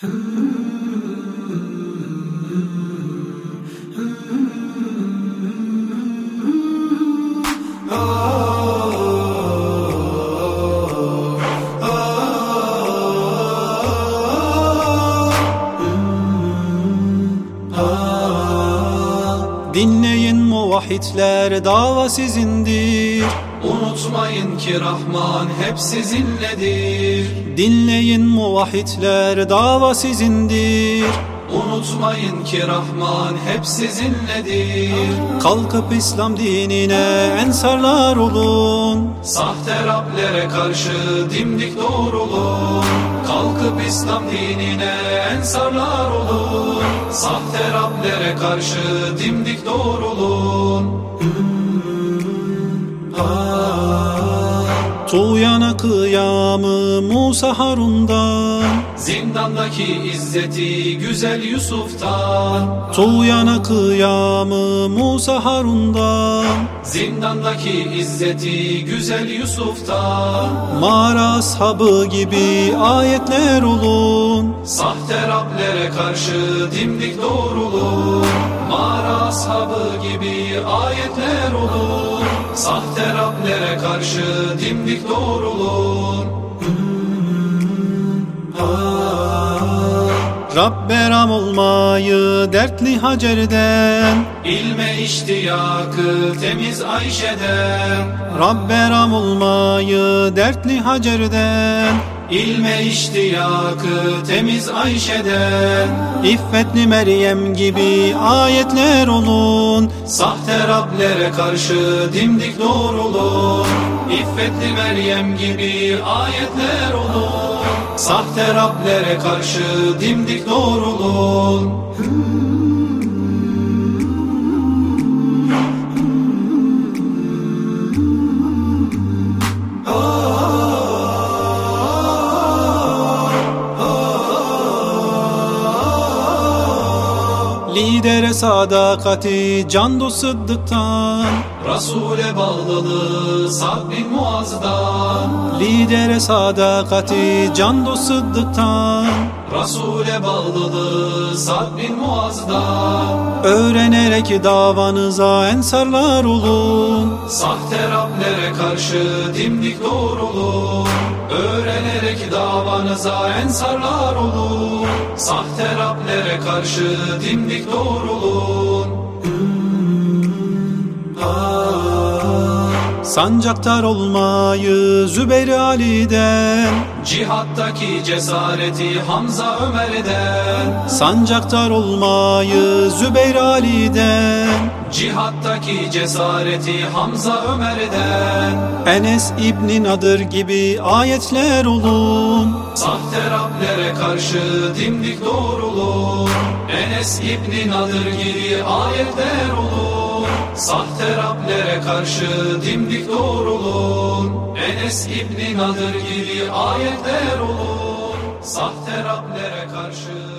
Dinleyin muvahhidler dava sizindir. Unutmayın ki Rahman hep sizinledir Dinleyin muvahhidler dava sizindir. Unutmayın ki Rahman hep sizinledir. Kalkıp İslam dinine ensarlar olun. Sahte Rablere karşı dimdik doğrulun. Kalkıp İslam dinine ensarlar olun. Sahte Rablere karşı dimdik doğrulun Tuğyana kıyamı Musa Harun'dan. Zindandaki izzeti güzel Yusuf'tan. Tuğyana kıyamı Musa Harun'dan. Zindandaki izzeti güzel Yusuf'tan. Mağara ashabı gibi ayetler olun. Sahte Rablere karşı dimdik doğrulun. Mağara ashabı gibi ayetler olun. Sahte karşı dimdik doğrulun Rabberam olmayı dertli Hacer'den. İlme iştiyakı temiz Ayşe'den. Rabberam olmayı dertli Hacer'den İlme iştiyakı temiz Ayşe'den İffetli Meryem gibi ayetler olun. Sahte Rablere karşı dimdik doğrulun. İffetli Meryem gibi ayetler olun. Sahte Rablere karşı dimdik doğrulun Lidere sadakati can dost sıddıktan. Resul'e bağlılığı Sa'd bin Muaz'dan. Lidere sadakati can dost sıddıktan. Resul'e bağlılığı Sa'd bin Muaz'dan Öğrenerek davanıza ensarlar olun. Sahte Rablere karşı dimdik doğrulun. Öğrenerek davanıza ensarlar olun. Sahte Rablere karşı dimdik doğrulun Sancaktar olmayı Zübeyir Ali'den. Cihattaki cesareti Hamza Ömer'den. Sancaktar olmayı Zübeyir Ali'den. Cihattaki cesareti Hamza Ömer'den. Enes İbni Nadır gibi ayetler olun. Sahte Rablere karşı dimdik doğrulun. Enes İbni Nadır gibi ayetler olun Sahte Rablere karşı dimdik doğrulun Enes İbni Nadır gibi ayetler olun Sahte Rablere karşı